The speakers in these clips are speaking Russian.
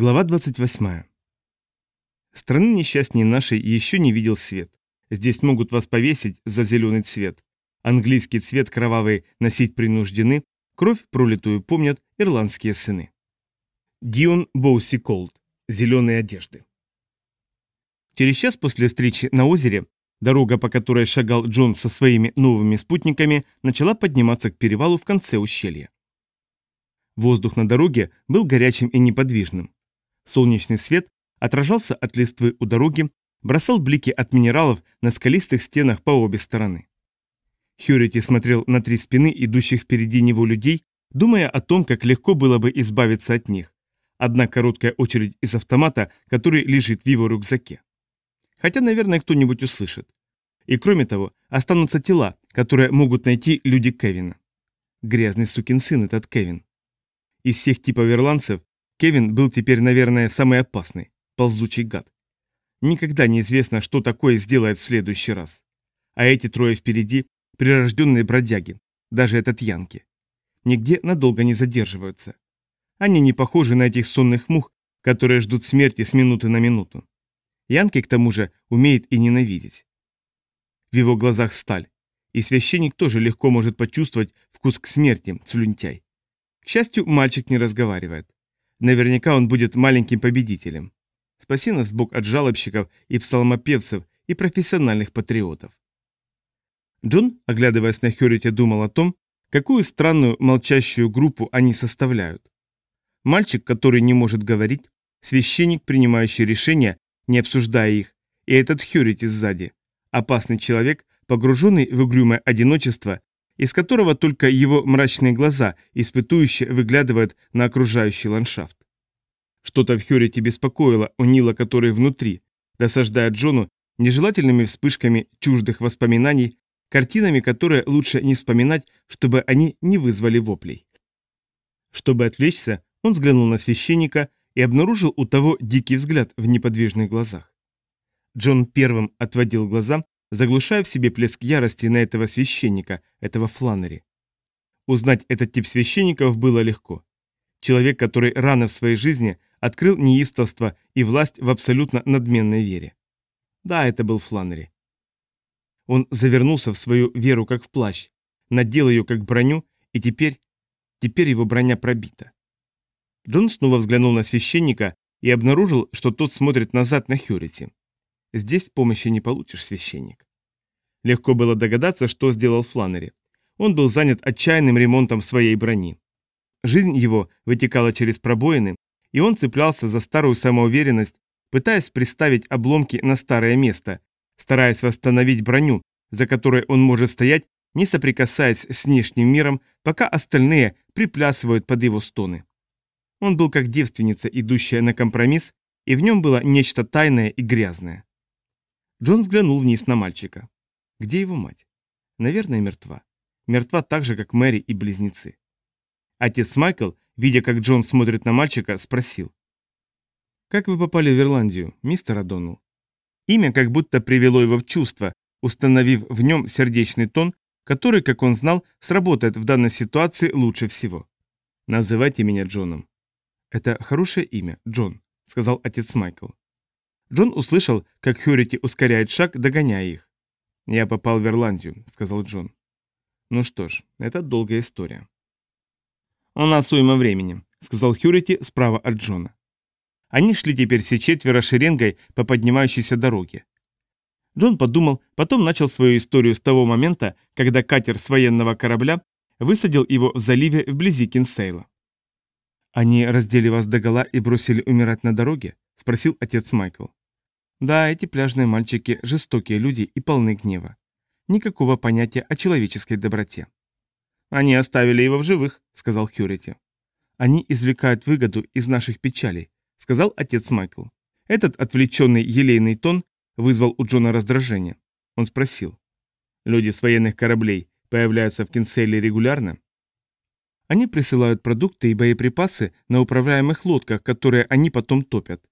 Глава 28. Страны несчастней нашей еще не видел свет. Здесь могут вас повесить за зеленый цвет. Английский цвет кровавый носить принуждены, кровь пролитую помнят ирландские сыны. Дион Боуси Колд. Зеленые одежды. Через час после встречи на озере дорога, по которой шагал Джон со своими новыми спутниками, начала подниматься к перевалу в конце ущелья. Воздух на дороге был горячим и неподвижным. Солнечный свет отражался от листвы у дороги, бросал блики от минералов на скалистых стенах по обе стороны. Хьюрити смотрел на три спины идущих впереди него людей, думая о том, как легко было бы избавиться от них. Одна короткая очередь из автомата, который лежит в его рюкзаке. Хотя, наверное, кто-нибудь услышит. И кроме того, останутся тела, которые могут найти люди Кевина. Грязный сукин сын этот Кевин. Из всех типов ирландцев Кевин был теперь, наверное, самый опасный, ползучий гад. Никогда не известно, что такое сделает в следующий раз. А эти трое впереди – прирожденные бродяги, даже этот Янки. Нигде надолго не задерживаются. Они не похожи на этих сонных мух, которые ждут смерти с минуты на минуту. Янки, к тому же, умеет и ненавидеть. В его глазах сталь, и священник тоже легко может почувствовать вкус к смерти, слюнтяй. К счастью, мальчик не разговаривает. Наверняка он будет маленьким победителем. Спаси нас Бог от жалобщиков и псалмопевцев и профессиональных патриотов. Джон, оглядываясь на Хьюрити, думал о том, какую странную молчащую группу они составляют. Мальчик, который не может говорить, священник, принимающий решения, не обсуждая их, и этот Хьюрити сзади. Опасный человек, погруженный в угрюмое одиночество, из которого только его мрачные глаза испытующе выглядывают на окружающий ландшафт. Что-то в Хьюрите беспокоило у Нила, который внутри, досаждая Джону нежелательными вспышками чуждых воспоминаний, картинами, которые лучше не вспоминать, чтобы они не вызвали воплей. Чтобы отвлечься, он взглянул на священника и обнаружил у того дикий взгляд в неподвижных глазах. Джон первым отводил глаза, заглушая в себе плеск ярости на этого священника, этого Фланнери. Узнать этот тип священников было легко. Человек, который рано в своей жизни открыл неистовство и власть в абсолютно надменной вере. Да, это был Фланнери. Он завернулся в свою веру как в плащ, надел ее как броню, и теперь, теперь его броня пробита. Джон снова взглянул на священника и обнаружил, что тот смотрит назад на Хьюрити. Здесь помощи не получишь, священник. Легко было догадаться, что сделал Фланнери. Он был занят отчаянным ремонтом своей брони. Жизнь его вытекала через пробоины, и он цеплялся за старую самоуверенность, пытаясь приставить обломки на старое место, стараясь восстановить броню, за которой он может стоять, не соприкасаясь с внешним миром, пока остальные приплясывают под его стоны. Он был как девственница, идущая на компромисс, и в нем было нечто тайное и грязное. Джон взглянул вниз на мальчика. Где его мать? Наверное, мертва. Мертва так же, как Мэри и близнецы. Отец Майкл, видя, как Джон смотрит на мальчика, спросил. «Как вы попали в Ирландию, мистер Адоннелл?» Имя как будто привело его в чувство, установив в нем сердечный тон, который, как он знал, сработает в данной ситуации лучше всего. «Называйте меня Джоном». «Это хорошее имя, Джон», — сказал отец Майкл. Джон услышал, как Хьюрити ускоряет шаг, догоняя их. «Я попал в Ирландию», — сказал Джон. «Ну что ж, это долгая история». «У нас уйма времени», — сказал Хьюрити справа от Джона. Они шли теперь все четверо шеренгой по поднимающейся дороге. Джон подумал, потом начал свою историю с того момента, когда катер с военного корабля высадил его в заливе вблизи Кинсейла. «Они раздели вас догола и бросили умирать на дороге?» — спросил отец Майкл. Да, эти пляжные мальчики – жестокие люди и полны гнева. Никакого понятия о человеческой доброте. «Они оставили его в живых», – сказал Хьюрити. «Они извлекают выгоду из наших печалей», – сказал отец Майкл. Этот отвлеченный елейный тон вызвал у Джона раздражение. Он спросил. «Люди с военных кораблей появляются в Кинселе регулярно?» Они присылают продукты и боеприпасы на управляемых лодках, которые они потом топят.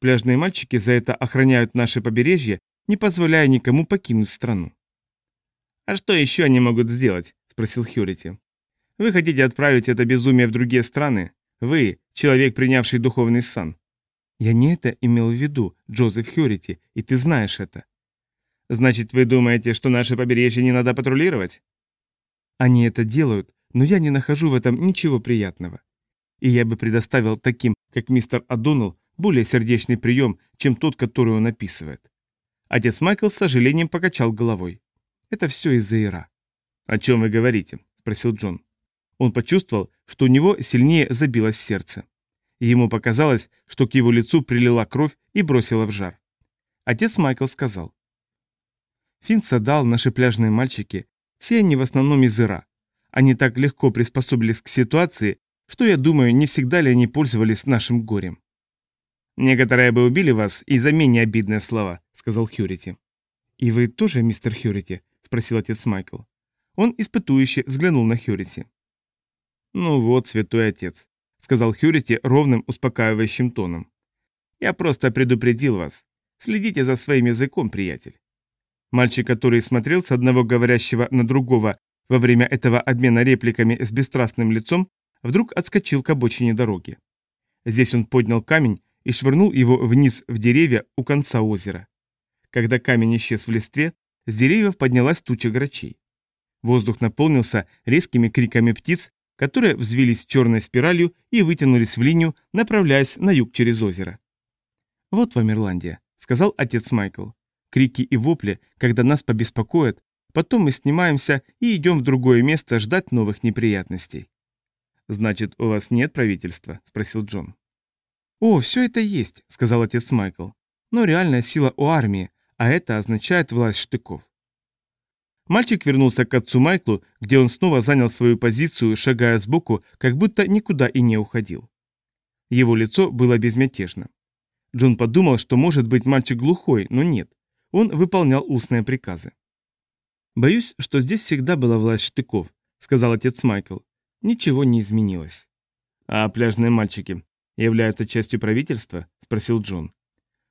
Пляжные мальчики за это охраняют наше побережье, не позволяя никому покинуть страну. «А что еще они могут сделать?» – спросил Хьюрити. «Вы хотите отправить это безумие в другие страны? Вы – человек, принявший духовный сан. Я не это имел в виду, Джозеф Хьюрити, и ты знаешь это. Значит, вы думаете, что наше побережье не надо патрулировать? Они это делают, но я не нахожу в этом ничего приятного. И я бы предоставил таким, как мистер Адоннелл, более сердечный прием, чем тот, который он описывает. Отец Майкл с сожалением покачал головой. Это все из-за Ира. «О чем вы говорите?» – спросил Джон. Он почувствовал, что у него сильнее забилось сердце. Ему показалось, что к его лицу прилила кровь и бросила в жар. Отец Майкл сказал. Финн Садал, наши пляжные мальчики, все они в основном из Ира. Они так легко приспособились к ситуации, что, я думаю, не всегда ли они пользовались нашим горем. «Некоторые бы убили вас и за менее обидные слова», — сказал Хьюрити. «И вы тоже, мистер Хьюрити?» — спросил отец Майкл. Он испытующе взглянул на Хьюрити. «Ну вот, святой отец», — сказал Хьюрити ровным, успокаивающим тоном. «Я просто предупредил вас. Следите за своим языком, приятель». Мальчик, который смотрел с одного говорящего на другого во время этого обмена репликами с бесстрастным лицом, вдруг отскочил к обочине дороги. Здесь он поднял камень и швырнул его вниз в деревья у конца озера. Когда камень исчез в листве, с деревьев поднялась туча грачей. Воздух наполнился резкими криками птиц, которые взвились черной спиралью и вытянулись в линию, направляясь на юг через озеро. «Вот вам Ирландия», — сказал отец Майкл крики и вопли, когда нас побеспокоят, потом мы снимаемся и идем в другое место ждать новых неприятностей. «Значит, у вас нет правительства?» – спросил Джон. «О, все это есть», – сказал отец Майкл. «Но реальная сила у армии, а это означает власть штыков». Мальчик вернулся к отцу Майклу, где он снова занял свою позицию, шагая сбоку, как будто никуда и не уходил. Его лицо было безмятежно. Джон подумал, что может быть мальчик глухой, но нет. Он выполнял устные приказы. «Боюсь, что здесь всегда была власть штыков», — сказал отец Майкл. «Ничего не изменилось». «А пляжные мальчики являются частью правительства?» — спросил Джон.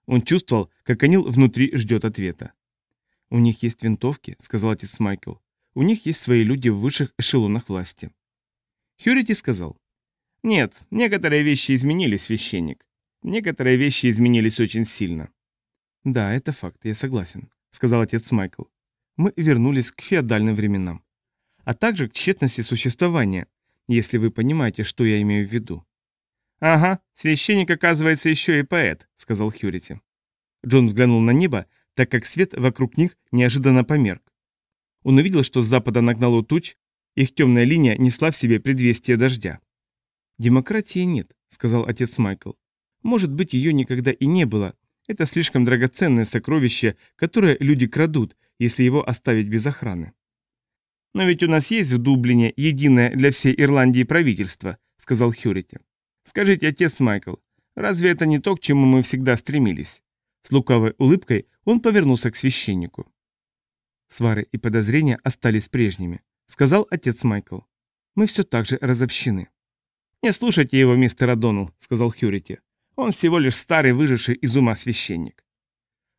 Он чувствовал, как Анил внутри ждет ответа. «У них есть винтовки», — сказал отец Майкл. «У них есть свои люди в высших эшелонах власти». Хьюрити сказал. «Нет, некоторые вещи изменились, священник. Некоторые вещи изменились очень сильно. «Да, это факт, я согласен», — сказал отец Майкл. «Мы вернулись к феодальным временам, а также к тщетности существования, если вы понимаете, что я имею в виду». «Ага, священник оказывается еще и поэт», — сказал Хьюрити. Джон взглянул на небо, так как свет вокруг них неожиданно померк. Он увидел, что с запада нагнало туч, их темная линия несла в себе предвестие дождя. «Демократии нет», — сказал отец Майкл. «Может быть, ее никогда и не было, это слишком драгоценное сокровище, которое люди крадут, если его оставить без охраны. «Но ведь у нас есть в Дублине единое для всей Ирландии правительство», — сказал Хьюрити. «Скажите, отец Майкл, разве это не то, к чему мы всегда стремились?» С лукавой улыбкой он повернулся к священнику. «Свары и подозрения остались прежними», — сказал отец Майкл. «Мы все так же разобщены». «Не слушайте его, мистер Адоннелл», — сказал Хьюрити. Он всего лишь старый выживший из ума священник.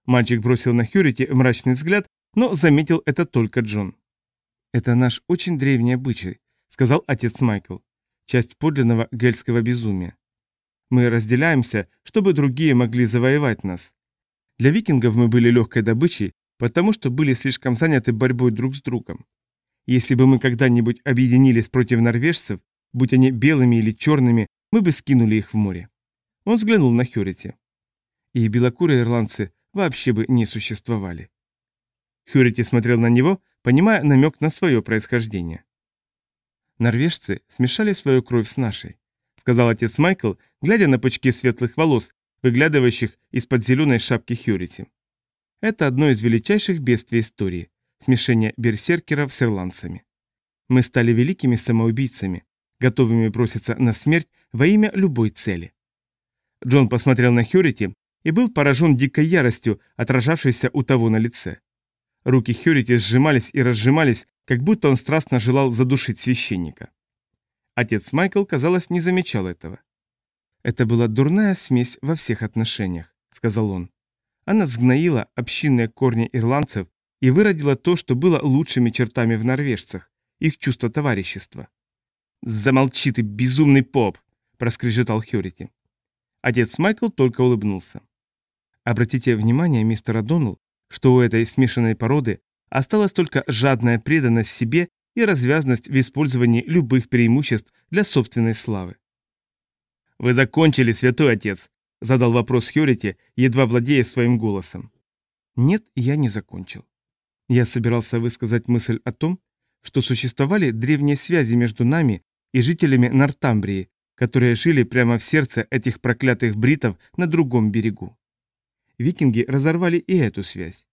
Мальчик бросил на Хьюрити мрачный взгляд, но заметил это только Джон. «Это наш очень древний обычай», — сказал отец Майкл. «Часть подлинного гельского безумия. Мы разделяемся, чтобы другие могли завоевать нас. Для викингов мы были легкой добычей, потому что были слишком заняты борьбой друг с другом. Если бы мы когда-нибудь объединились против норвежцев, будь они белыми или черными, мы бы скинули их в море. Он взглянул на Хьюрити. И белокурые ирландцы вообще бы не существовали. Хьюрити смотрел на него, понимая намек на свое происхождение. «Норвежцы смешали свою кровь с нашей», — сказал отец Майкл, глядя на пучки светлых волос, выглядывающих из-под зеленой шапки Хьюрити. Это одно из величайших бедствий истории – смешение берсеркеров с ирландцами. Мы стали великими самоубийцами, готовыми броситься на смерть во имя любой цели. Джон посмотрел на Хьюрити и был поражен дикой яростью, отражавшейся у того на лице. Руки Хьюрити сжимались и разжимались, как будто он страстно желал задушить священника. Отец Майкл, казалось, не замечал этого. «Это была дурная смесь во всех отношениях», — сказал он. Она сгноила общинные корни ирландцев и выродила то, что было лучшими чертами в норвежцах, их чувство товарищества. «Замолчи ты, безумный поп!» – проскрежетал Хьюрити. Отец Майкл только улыбнулся. Обратите внимание, мистер Адоннелл, что у этой смешанной породы осталась только жадная преданность себе и развязность в использовании любых преимуществ для собственной славы. «Вы закончили, святой отец?» – задал вопрос Хьюрити, едва владея своим голосом. «Нет, я не закончил. Я собирался высказать мысль о том, что существовали древние связи между нами и жителями Нортамбрии, которые жили прямо в сердце этих проклятых бритов на другом берегу. Викинги разорвали и эту связь.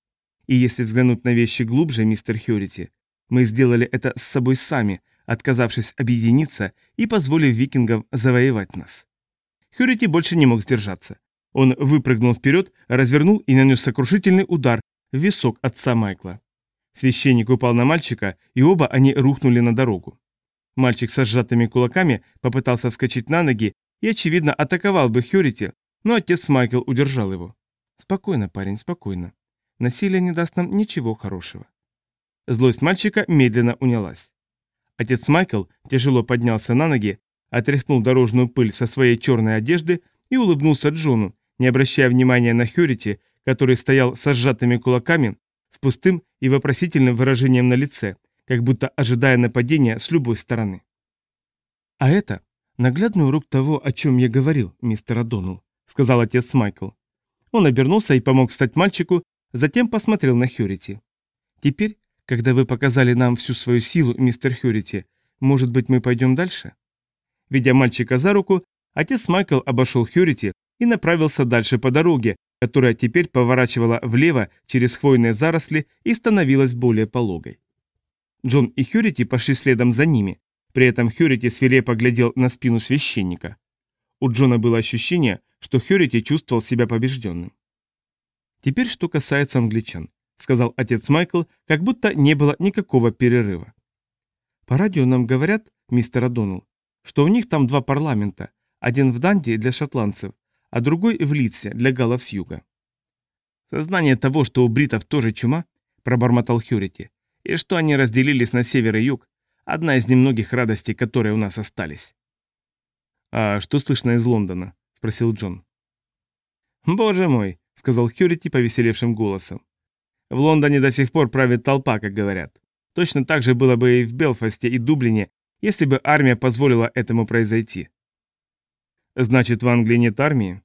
И если взглянуть на вещи глубже, мистер Хьюрити, мы сделали это с собой сами, отказавшись объединиться и позволив викингам завоевать нас. Хьюрити больше не мог сдержаться. Он выпрыгнул вперед, развернул и нанес сокрушительный удар в висок отца Майкла. Священник упал на мальчика, и оба они рухнули на дорогу. Мальчик со сжатыми кулаками попытался вскочить на ноги и, очевидно, атаковал бы Хьюрити, но отец Майкл удержал его. «Спокойно, парень, спокойно. Насилие не даст нам ничего хорошего». Злость мальчика медленно унялась. Отец Майкл тяжело поднялся на ноги, отряхнул дорожную пыль со своей черной одежды и улыбнулся Джону, не обращая внимания на Хьюрити, который стоял со сжатыми кулаками, с пустым и вопросительным выражением на лице, как будто ожидая нападения с любой стороны. «А это наглядный урок того, о чем я говорил, мистер Адоннелл», — сказал отец Майкл. Он обернулся и помог встать мальчику, затем посмотрел на Хьюрити. «Теперь когда вы показали нам всю свою силу, мистер Хьюрити, может быть, мы пойдем дальше?» Ведя мальчика за руку, отец Майкл обошел Хьюрити и направился дальше по дороге, которая теперь поворачивала влево через хвойные заросли и становилась более пологой. Джон и Хьюрити пошли следом за ними, при этом Хьюрити свирепо глядел на спину священника. У Джона было ощущение, что Хьюрити чувствовал себя побежденным. Теперь что касается англичан. — сказал отец Майкл, как будто не было никакого перерыва. «По радио нам говорят, мистер Адоннелл, что у них там два парламента, один в Данди для шотландцев, а другой в Литсе для галлов с юга». «Сознание того, что у бритов тоже чума», — пробормотал Хьюрити, «и что они разделились на север и юг, одна из немногих радостей, которые у нас остались». «А что слышно из Лондона?» — спросил Джон. «Боже мой», — сказал Хьюрити повеселевшим голосом. В Лондоне до сих пор правит толпа, как говорят. Точно так же было бы и в Белфасте и Дублине, если бы армия позволила этому произойти. Значит, в Англии нет армии?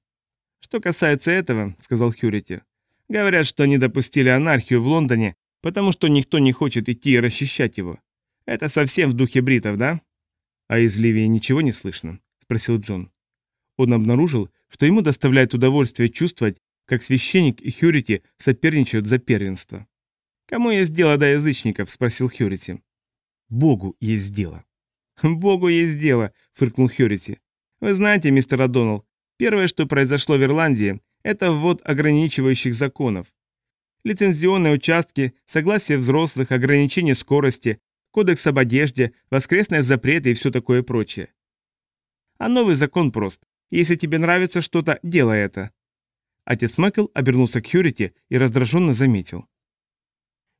Что касается этого, сказал Хьюрити, говорят, что они допустили анархию в Лондоне, потому что никто не хочет идти и расчищать его. Это совсем в духе бритов, да? А из Ливии ничего не слышно? Спросил Джон. Он обнаружил, что ему доставляет удовольствие чувствовать, как священник и Хьюрити соперничают за первенство. «Кому есть дело до язычников?» – спросил Хьюрити. «Богу есть дело». «Богу есть дело», – фыркнул Хьюрити. «Вы знаете, мистер О'Доннелл, первое, что произошло в Ирландии, это ввод ограничивающих законов. Лицензионные участки, согласие взрослых, ограничение скорости, кодекс об одежде, воскресные запреты и все такое прочее. А новый закон прост. Если тебе нравится что-то, делай это. Отец Майкл обернулся к Хьюрити и раздраженно заметил.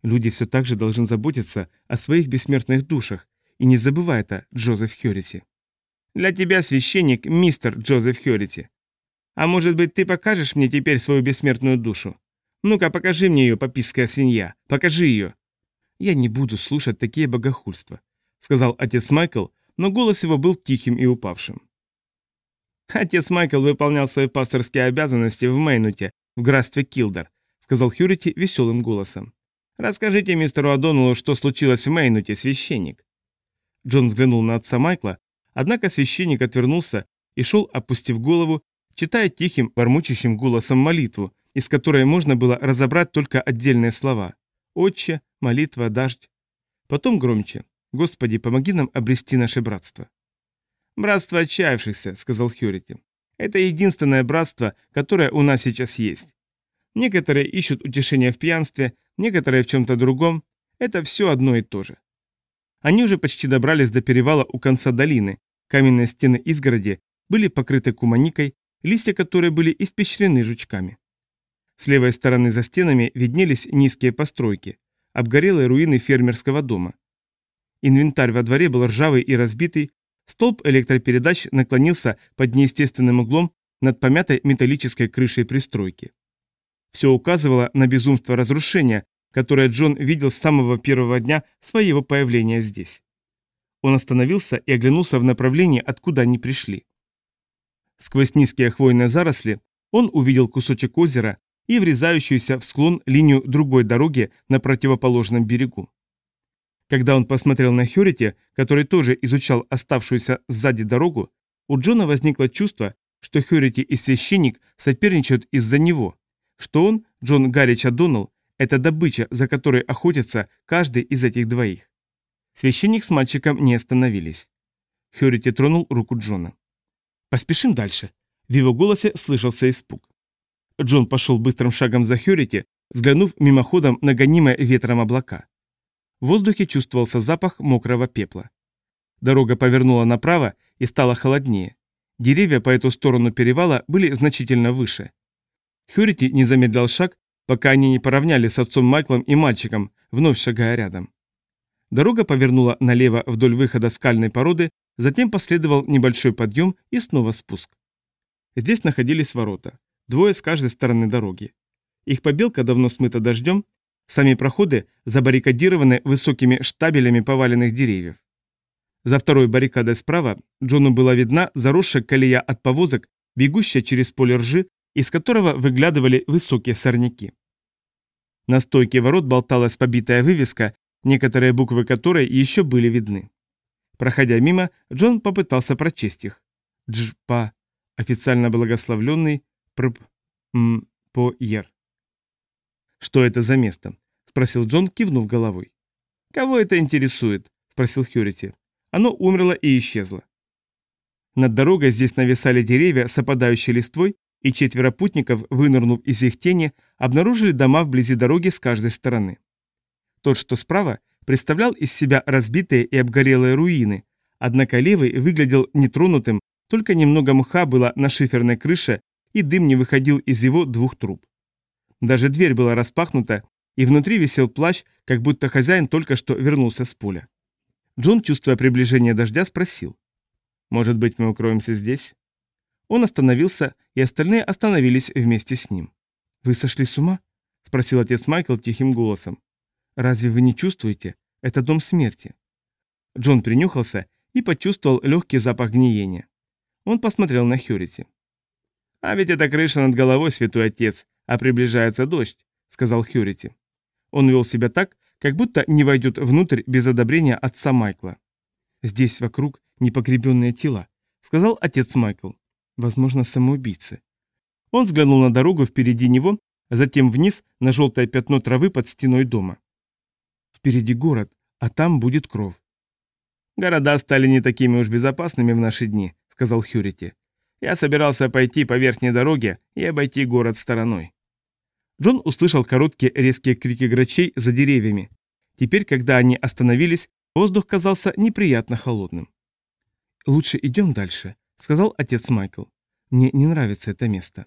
Люди все так же должны заботиться о своих бессмертных душах, и не забывай это, Джозеф Хьюрити. Для тебя, священник, мистер Джозеф Хьюрити. А может быть, ты покажешь мне теперь свою бессмертную душу? Ну-ка, покажи мне ее, попиская свинья, покажи ее. Я не буду слушать такие богохульства, сказал отец Майкл, но голос его был тихим и упавшим. Отец Майкл выполнял свои пасторские обязанности в Мейнуте, в графстве Килдер, сказал Хьюрити веселым голосом. Расскажите мистеру Адонулу, что случилось в Мейнуте, священник. Джон взглянул на отца Майкла, однако священник отвернулся и шел, опустив голову, читая тихим, бормочущим голосом молитву, из которой можно было разобрать только отдельные слова. «Отче», «молитва», «дождь». Потом громче. «Господи, помоги нам обрести наше братство». «Братство отчаявшихся», — сказал Хьюрити. «Это единственное братство, которое у нас сейчас есть. Некоторые ищут утешения в пьянстве, некоторые в чем-то другом. Это все одно и то же». Они уже почти добрались до перевала у конца долины. Каменные стены изгороди были покрыты куманикой, листья которой были испещрены жучками. С левой стороны за стенами виднелись низкие постройки, обгорелые руины фермерского дома. Инвентарь во дворе был ржавый и разбитый, Столб электропередач наклонился под неестественным углом, над помятой металлической крышей пристройки. Все указывало на безумство разрушения, которое Джон видел с самого первого дня своего появления здесь. Он остановился и оглянулся в направлении, откуда они пришли. Сквозь низкие хвойные заросли он увидел кусочек озера и врезающуюся в склон линию другой дороги на противоположном берегу. Когда он посмотрел на Хьюрити, который тоже изучал оставшуюся сзади дорогу, у Джона возникло чувство, что Хьюрити и священник соперничают из-за него, что он, Джон Гаррич Адоннелл, это добыча, за которой охотится каждый из этих двоих. Священник с мальчиком не остановились. Хьюрити тронул руку Джона. «Поспешим дальше». В его голосе слышался испуг. Джон пошел быстрым шагом за Хьюрити, взглянув мимоходом на гонимые ветром облака. В воздухе чувствовался запах мокрого пепла. Дорога повернула направо и стала холоднее. Деревья по эту сторону перевала были значительно выше. Хьюрити не замедлял шаг, пока они не поравняли с отцом Майклом и мальчиком, вновь шагая рядом. Дорога повернула налево вдоль выхода скальной породы, затем последовал небольшой подъем и снова спуск. Здесь находились ворота, двое с каждой стороны дороги. Их побелка давно смыта дождем, сами проходы забаррикадированы высокими штабелями поваленных деревьев. За второй баррикадой справа Джону была видна заросшая колея от повозок, бегущая через поле ржи, из которого выглядывали высокие сорняки. На стойке ворот болталась побитая вывеска, некоторые буквы которой еще были видны. Проходя мимо, Джон попытался прочесть их. Джпа, официально благословленный Прп М по Ер. «Что это за место?» – спросил Джон, кивнув головой. «Кого это интересует?» – спросил Хьюрити. Оно умерло и исчезло. Над дорогой здесь нависали деревья с опадающей листвой, и четверо путников, вынырнув из их тени, обнаружили дома вблизи дороги с каждой стороны. Тот, что справа, представлял из себя разбитые и обгорелые руины, однако левый выглядел нетронутым, только немного мха было на шиферной крыше, и дым не выходил из его двух труб. Даже дверь была распахнута, и внутри висел плащ, как будто хозяин только что вернулся с поля. Джон, чувствуя приближение дождя, спросил. «Может быть, мы укроемся здесь?» Он остановился, и остальные остановились вместе с ним. «Вы сошли с ума?» – спросил отец Майкл тихим голосом. «Разве вы не чувствуете? Это дом смерти». Джон принюхался и почувствовал легкий запах гниения. Он посмотрел на Хьюрити. «А ведь это крыша над головой, святой отец, а приближается дождь», — сказал Хьюрити. Он вел себя так, как будто не войдет внутрь без одобрения отца Майкла. «Здесь вокруг непогребенные тела», — сказал отец Майкл. «Возможно, самоубийцы». Он взглянул на дорогу впереди него, затем вниз на желтое пятно травы под стеной дома. «Впереди город, а там будет кров». «Города стали не такими уж безопасными в наши дни», — сказал Хьюрити. «Я собирался пойти по верхней дороге и обойти город стороной». Джон услышал короткие резкие крики грачей за деревьями. Теперь, когда они остановились, воздух казался неприятно холодным. «Лучше идем дальше», — сказал отец Майкл. «Мне не нравится это место».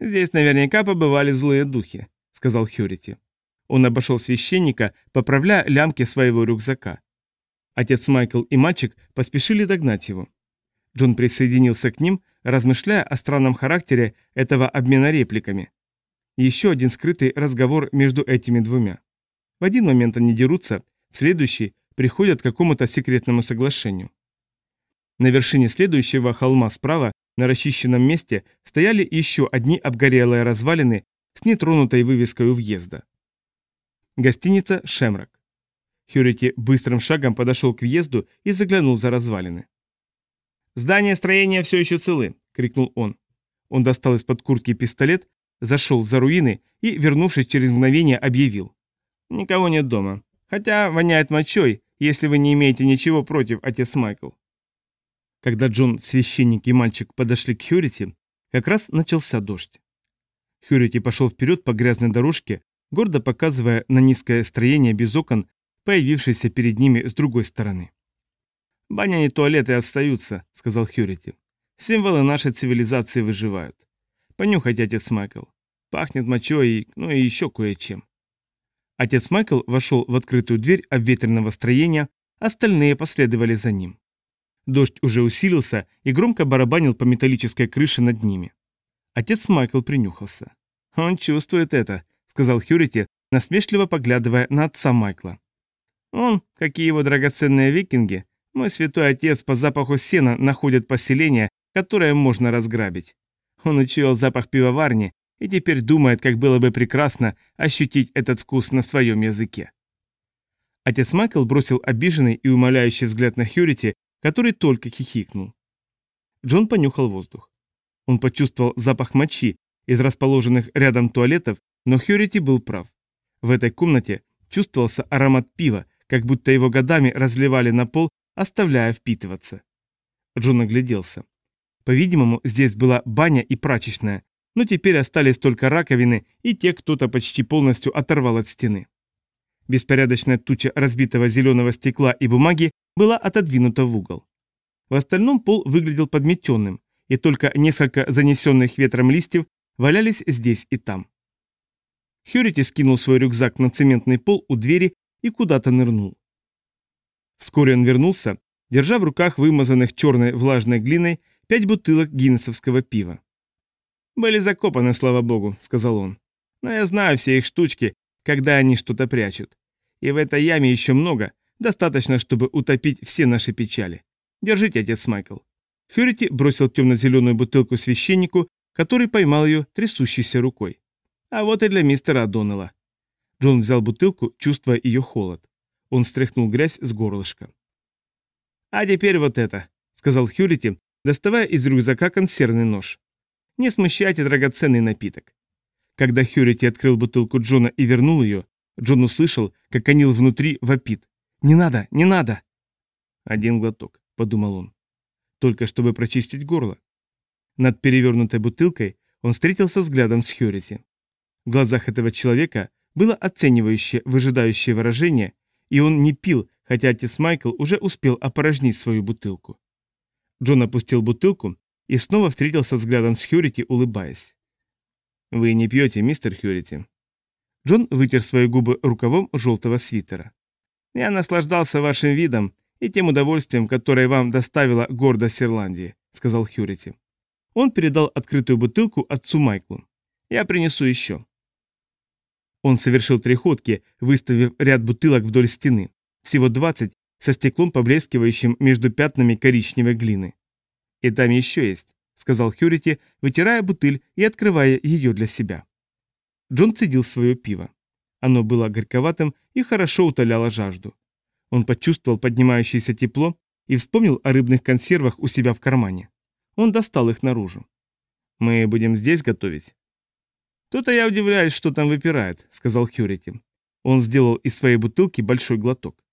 «Здесь наверняка побывали злые духи», — сказал Хьюрити. Он обошел священника, поправляя лямки своего рюкзака. Отец Майкл и мальчик поспешили догнать его. Джон присоединился к ним, размышляя о странном характере этого обмена репликами. Еще один скрытый разговор между этими двумя. В один момент они дерутся, в следующий приходят к какому-то секретному соглашению. На вершине следующего холма справа, на расчищенном месте, стояли еще одни обгорелые развалины с нетронутой вывеской у въезда. Гостиница «Шемрак». Хьюрити быстрым шагом подошел к въезду и заглянул за развалины. «Здание строения все еще целы!» — крикнул он. Он достал из-под куртки пистолет зашел за руины и, вернувшись через мгновение, объявил. «Никого нет дома. Хотя воняет мочой, если вы не имеете ничего против, отец Майкл». Когда Джон, священник и мальчик подошли к Хьюрити, как раз начался дождь. Хьюрити пошел вперед по грязной дорожке, гордо показывая на низкое строение без окон, появившееся перед ними с другой стороны. «Баня и туалеты отстаются», — сказал Хьюрити. «Символы нашей цивилизации выживают. Понюхайте, отец Майкл. Пахнет мочой и, ну и еще кое-чем. Отец Майкл вошел в открытую дверь обветренного строения, остальные последовали за ним. Дождь уже усилился и громко барабанил по металлической крыше над ними. Отец Майкл принюхался. «Он чувствует это», — сказал Хьюрити, насмешливо поглядывая на отца Майкла. «Он, как и его драгоценные викинги, мой святой отец по запаху сена находит поселение, которое можно разграбить. Он учуял запах пивоварни и теперь думает, как было бы прекрасно ощутить этот вкус на своем языке. Отец Майкл бросил обиженный и умоляющий взгляд на Хьюрити, который только хихикнул. Джон понюхал воздух. Он почувствовал запах мочи из расположенных рядом туалетов, но Хьюрити был прав. В этой комнате чувствовался аромат пива, как будто его годами разливали на пол, оставляя впитываться. Джон огляделся. По-видимому, здесь была баня и прачечная, но теперь остались только раковины и те кто-то почти полностью оторвал от стены. Беспорядочная туча разбитого зеленого стекла и бумаги была отодвинута в угол. В остальном пол выглядел подметенным, и только несколько занесенных ветром листьев валялись здесь и там. Хьюрити скинул свой рюкзак на цементный пол у двери и куда-то нырнул. Вскоре он вернулся, держа в руках вымазанных черной влажной глиной пять бутылок гиннесовского пива. «Были закопаны, слава богу», — сказал он. «Но я знаю все их штучки, когда они что-то прячут. И в этой яме еще много, достаточно, чтобы утопить все наши печали. Держите, отец Майкл». Хьюрити бросил темно-зеленую бутылку священнику, который поймал ее трясущейся рукой. А вот и для мистера Доннелла. Джон взял бутылку, чувствуя ее холод. Он стряхнул грязь с горлышка. «А теперь вот это», — сказал Хьюрити, доставая из рюкзака консервный нож. «Не смущайте драгоценный напиток». Когда Хьюрити открыл бутылку Джона и вернул ее, Джон услышал, как Анил внутри вопит. «Не надо, не надо!» «Один глоток», — подумал он. «Только чтобы прочистить горло». Над перевернутой бутылкой он встретился взглядом с Хьюрити. В глазах этого человека было оценивающее, выжидающее выражение, и он не пил, хотя отец Майкл уже успел опорожнить свою бутылку. Джон опустил бутылку и снова встретился взглядом с Хьюрити, улыбаясь. «Вы не пьете, мистер Хьюрити?» Джон вытер свои губы рукавом желтого свитера. «Я наслаждался вашим видом и тем удовольствием, которое вам доставила гордость Ирландии», — сказал Хьюрити. Он передал открытую бутылку отцу Майклу. «Я принесу еще». Он совершил три ходки, выставив ряд бутылок вдоль стены. Всего двадцать, со стеклом поблескивающим между пятнами коричневой глины. «И там еще есть», — сказал Хьюрити, вытирая бутыль и открывая ее для себя. Джон цедил свое пиво. Оно было горьковатым и хорошо утоляло жажду. Он почувствовал поднимающееся тепло и вспомнил о рыбных консервах у себя в кармане. Он достал их наружу. «Мы будем здесь готовить?» «То-то я удивляюсь, что там выпирает», — сказал Хьюрити. Он сделал из своей бутылки большой глоток.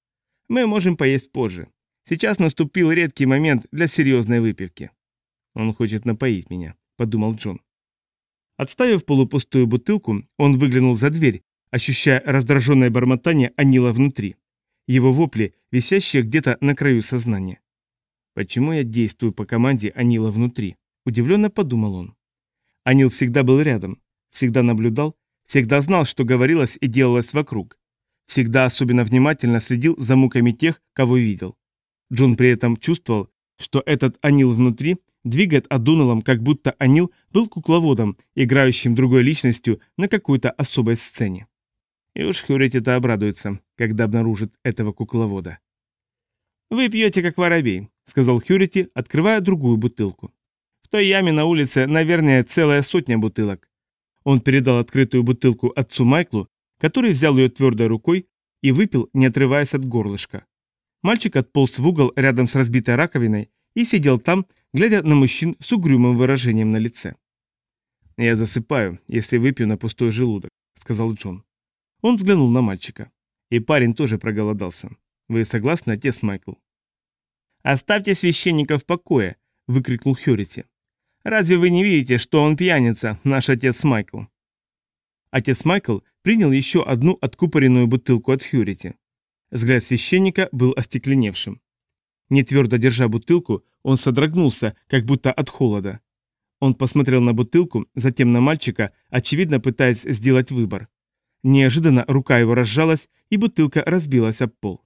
«Мы можем поесть позже. Сейчас наступил редкий момент для серьезной выпивки». «Он хочет напоить меня», — подумал Джон. Отставив полупустую бутылку, он выглянул за дверь, ощущая раздраженное бормотание Анила внутри. Его вопли, висящие где-то на краю сознания. «Почему я действую по команде Анила внутри?» – удивленно подумал он. Анил всегда был рядом, всегда наблюдал, всегда знал, что говорилось и делалось вокруг. Всегда особенно внимательно следил за муками тех, кого видел. Джон при этом чувствовал, что этот Анил внутри двигает Адуналом, как будто Анил был кукловодом, играющим другой личностью на какой-то особой сцене. И уж Хюрет-то обрадуется, когда обнаружит этого кукловода. «Вы пьете, как воробей», — сказал Хюрити, открывая другую бутылку. «В той яме на улице, наверное, целая сотня бутылок. Он передал открытую бутылку отцу Майклу, который взял ее твердой рукой и выпил, не отрываясь от горлышка. Мальчик отполз в угол рядом с разбитой раковиной и сидел там, глядя на мужчин с угрюмым выражением на лице. «Я засыпаю, если выпью на пустой желудок», — сказал Джон. Он взглянул на мальчика. И парень тоже проголодался. Вы согласны, отец Майкл? «Оставьте священника в покое!» — выкрикнул Хьюрити. Разве вы не видите, что он пьяница, наш отец Майкл?» Отец Майкл принял еще одну откупоренную бутылку от Хьюрити. Взгляд священника был остекленевшим. Не твердо держа бутылку, он содрогнулся, как будто от холода. Он посмотрел на бутылку, затем на мальчика, очевидно пытаясь сделать выбор. Неожиданно рука его разжалась, и бутылка разбилась об пол.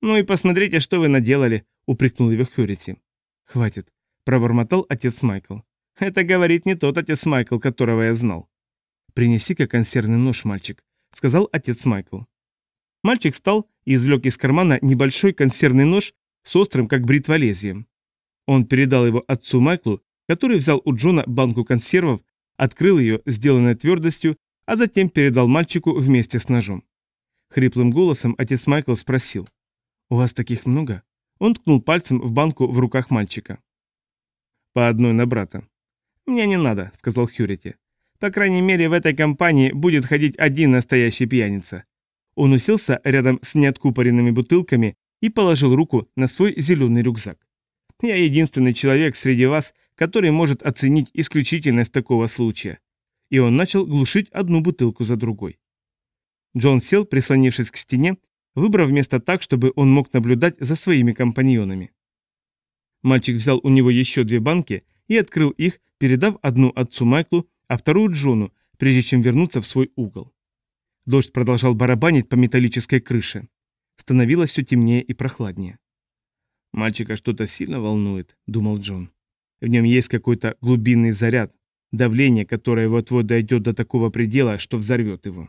«Ну и посмотрите, что вы наделали», — упрекнул его Хьюрити. «Хватит», — пробормотал отец Майкл. «Это говорит не тот отец Майкл, которого я знал». «Принеси-ка консервный нож, мальчик», — сказал отец Майкл. Мальчик встал и извлек из кармана небольшой консервный нож с острым, как бритва лезвием. Он передал его отцу Майклу, который взял у Джона банку консервов, открыл ее, сделанной твердостью, а затем передал мальчику вместе с ножом. Хриплым голосом отец Майкл спросил. «У вас таких много?» Он ткнул пальцем в банку в руках мальчика. «По одной на брата». «Мне не надо», — сказал Хьюрити. «По крайней мере, в этой компании будет ходить один настоящий пьяница». Он уселся рядом с неоткупоренными бутылками и положил руку на свой зеленый рюкзак. «Я единственный человек среди вас, который может оценить исключительность такого случая». И он начал глушить одну бутылку за другой. Джон сел, прислонившись к стене, выбрав место так, чтобы он мог наблюдать за своими компаньонами. Мальчик взял у него еще две банки и открыл их, передав одну отцу Майклу, а вторую Джону, прежде чем вернуться в свой угол. Дождь продолжал барабанить по металлической крыше. Становилось все темнее и прохладнее. «Мальчика что-то сильно волнует», — думал Джон. «В нем есть какой-то глубинный заряд, давление, которое вот-вот дойдет до такого предела, что взорвет его».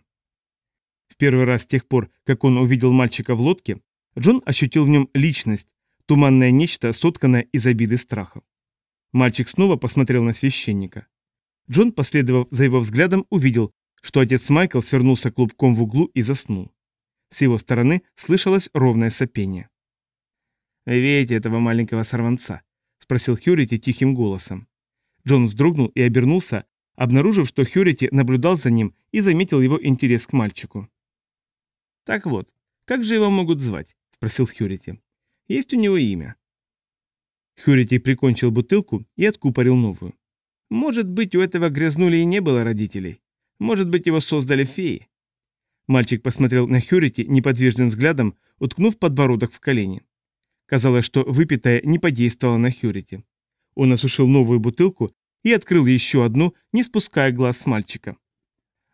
В первый раз с тех пор, как он увидел мальчика в лодке, Джон ощутил в нем личность, туманное нечто, сотканное из обиды страхов. Мальчик снова посмотрел на священника. Джон, последовав за его взглядом, увидел, что отец Майкл свернулся клубком в углу и заснул. С его стороны слышалось ровное сопение. «Вы видите этого маленького сорванца?» — спросил Хьюрити тихим голосом. Джон вздрогнул и обернулся, обнаружив, что Хьюрити наблюдал за ним и заметил его интерес к мальчику. «Так вот, как же его могут звать?» — спросил Хьюрити. «Есть у него имя?» Хьюрити прикончил бутылку и откупорил новую. «Может быть, у этого грязнули и не было родителей. Может быть, его создали феи. Мальчик посмотрел на Хьюрити неподвижным взглядом, уткнув подбородок в колени. Казалось, что выпитое не подействовало на Хьюрити. Он осушил новую бутылку и открыл еще одну, не спуская глаз с мальчика.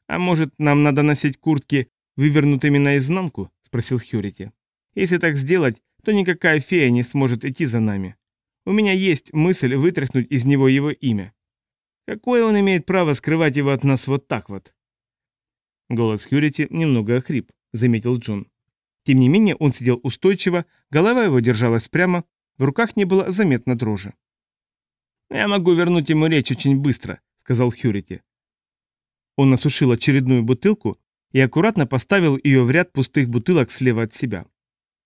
«А может, нам надо носить куртки, вывернутыми наизнанку?» – спросил Хьюрити. «Если так сделать, то никакая фея не сможет идти за нами. У меня есть мысль вытряхнуть из него его имя. Какое он имеет право скрывать его от нас вот так вот? Голос Хьюрити немного охрип, заметил Джон. Тем не менее он сидел устойчиво, голова его держалась прямо, в руках не было заметно дрожи. «Я могу вернуть ему речь очень быстро», — сказал Хьюрити. Он осушил очередную бутылку и аккуратно поставил ее в ряд пустых бутылок слева от себя.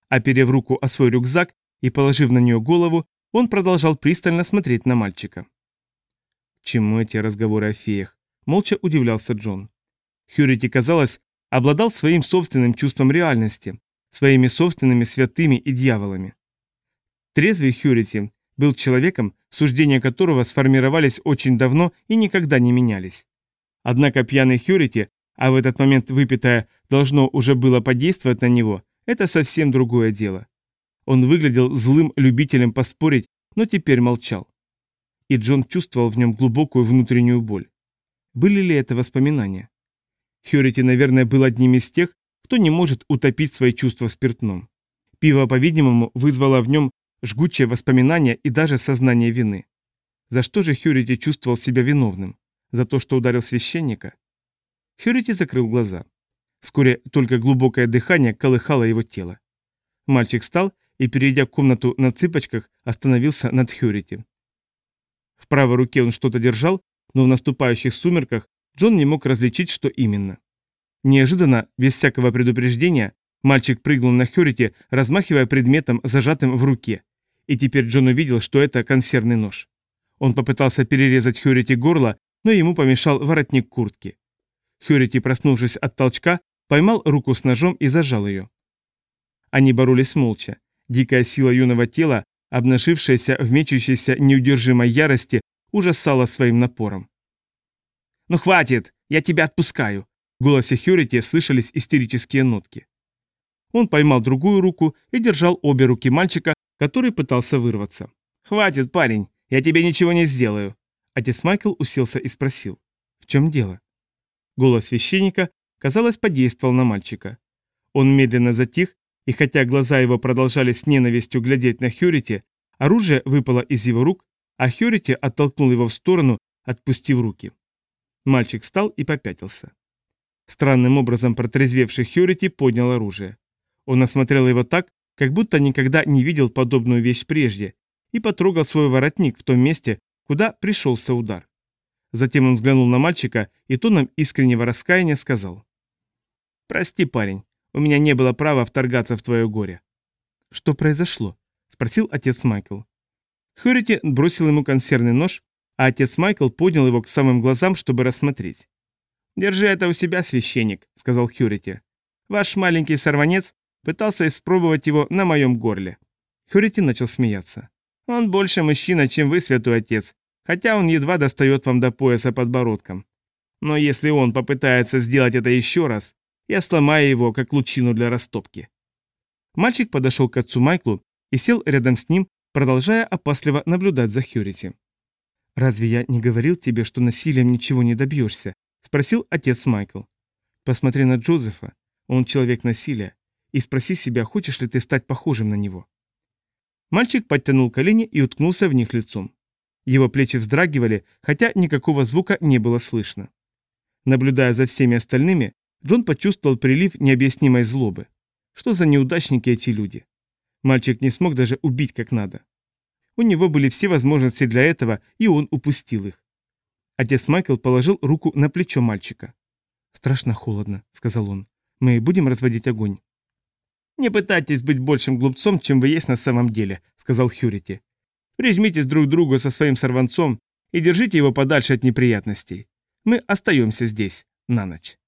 Оперев руку о свой рюкзак и положив на нее голову, он продолжал пристально смотреть на мальчика чему эти разговоры о феях? Молча удивлялся Джон. Хьюрити, казалось, обладал своим собственным чувством реальности, своими собственными святыми и дьяволами. Трезвый Хьюрити был человеком, суждения которого сформировались очень давно и никогда не менялись. Однако пьяный Хьюрити, а в этот момент выпитое должно уже было подействовать на него, это совсем другое дело. Он выглядел злым любителем поспорить, но теперь молчал и Джон чувствовал в нем глубокую внутреннюю боль. Были ли это воспоминания? Хьюрити, наверное, был одним из тех, кто не может утопить свои чувства спиртном. Пиво, по-видимому, вызвало в нем жгучее воспоминание и даже сознание вины. За что же Хьюрити чувствовал себя виновным? За то, что ударил священника? Хьюрити закрыл глаза. Вскоре только глубокое дыхание колыхало его тело. Мальчик встал и, перейдя комнату на цыпочках, остановился над Хьюрити. В правой руке он что-то держал, но в наступающих сумерках Джон не мог различить, что именно. Неожиданно, без всякого предупреждения, мальчик прыгнул на Хьюрити, размахивая предметом, зажатым в руке. И теперь Джон увидел, что это консервный нож. Он попытался перерезать Хьюрити горло, но ему помешал воротник куртки. Хьюрити, проснувшись от толчка, поймал руку с ножом и зажал ее. Они боролись молча. Дикая сила юного тела обнажившаяся в мечущейся неудержимой ярости, ужасала своим напором. «Ну хватит! Я тебя отпускаю!» В голосе Хьюрити слышались истерические нотки. Он поймал другую руку и держал обе руки мальчика, который пытался вырваться. «Хватит, парень! Я тебе ничего не сделаю!» Отец Майкл уселся и спросил. «В чем дело?» Голос священника, казалось, подействовал на мальчика. Он медленно затих, И хотя глаза его продолжали с ненавистью глядеть на Хьюрити, оружие выпало из его рук, а Хьюрити оттолкнул его в сторону, отпустив руки. Мальчик встал и попятился. Странным образом протрезвевший Хьюрити поднял оружие. Он осмотрел его так, как будто никогда не видел подобную вещь прежде, и потрогал свой воротник в том месте, куда пришелся удар. Затем он взглянул на мальчика и тоном искреннего раскаяния сказал. «Прости, парень, у меня не было права вторгаться в твое горе». «Что произошло?» – спросил отец Майкл. Хьюрити бросил ему консервный нож, а отец Майкл поднял его к самым глазам, чтобы рассмотреть. «Держи это у себя, священник», — сказал Хьюрити. «Ваш маленький сорванец пытался испробовать его на моем горле». Хьюрити начал смеяться. «Он больше мужчина, чем вы, святой отец, хотя он едва достает вам до пояса подбородком. Но если он попытается сделать это еще раз, я сломаю его, как лучину для растопки». Мальчик подошел к отцу Майклу и сел рядом с ним, продолжая опасливо наблюдать за Хьюрити. «Разве я не говорил тебе, что насилием ничего не добьешься?» – спросил отец Майкл. «Посмотри на Джозефа, он человек насилия, и спроси себя, хочешь ли ты стать похожим на него». Мальчик подтянул колени и уткнулся в них лицом. Его плечи вздрагивали, хотя никакого звука не было слышно. Наблюдая за всеми остальными, Джон почувствовал прилив необъяснимой злобы. Что за неудачники эти люди? Мальчик не смог даже убить как надо. У него были все возможности для этого, и он упустил их. Отец Майкл положил руку на плечо мальчика. «Страшно холодно», — сказал он. «Мы будем разводить огонь?» «Не пытайтесь быть большим глупцом, чем вы есть на самом деле», — сказал Хьюрити. «Прижмитесь друг к другу со своим сорванцом и держите его подальше от неприятностей. Мы остаемся здесь на ночь».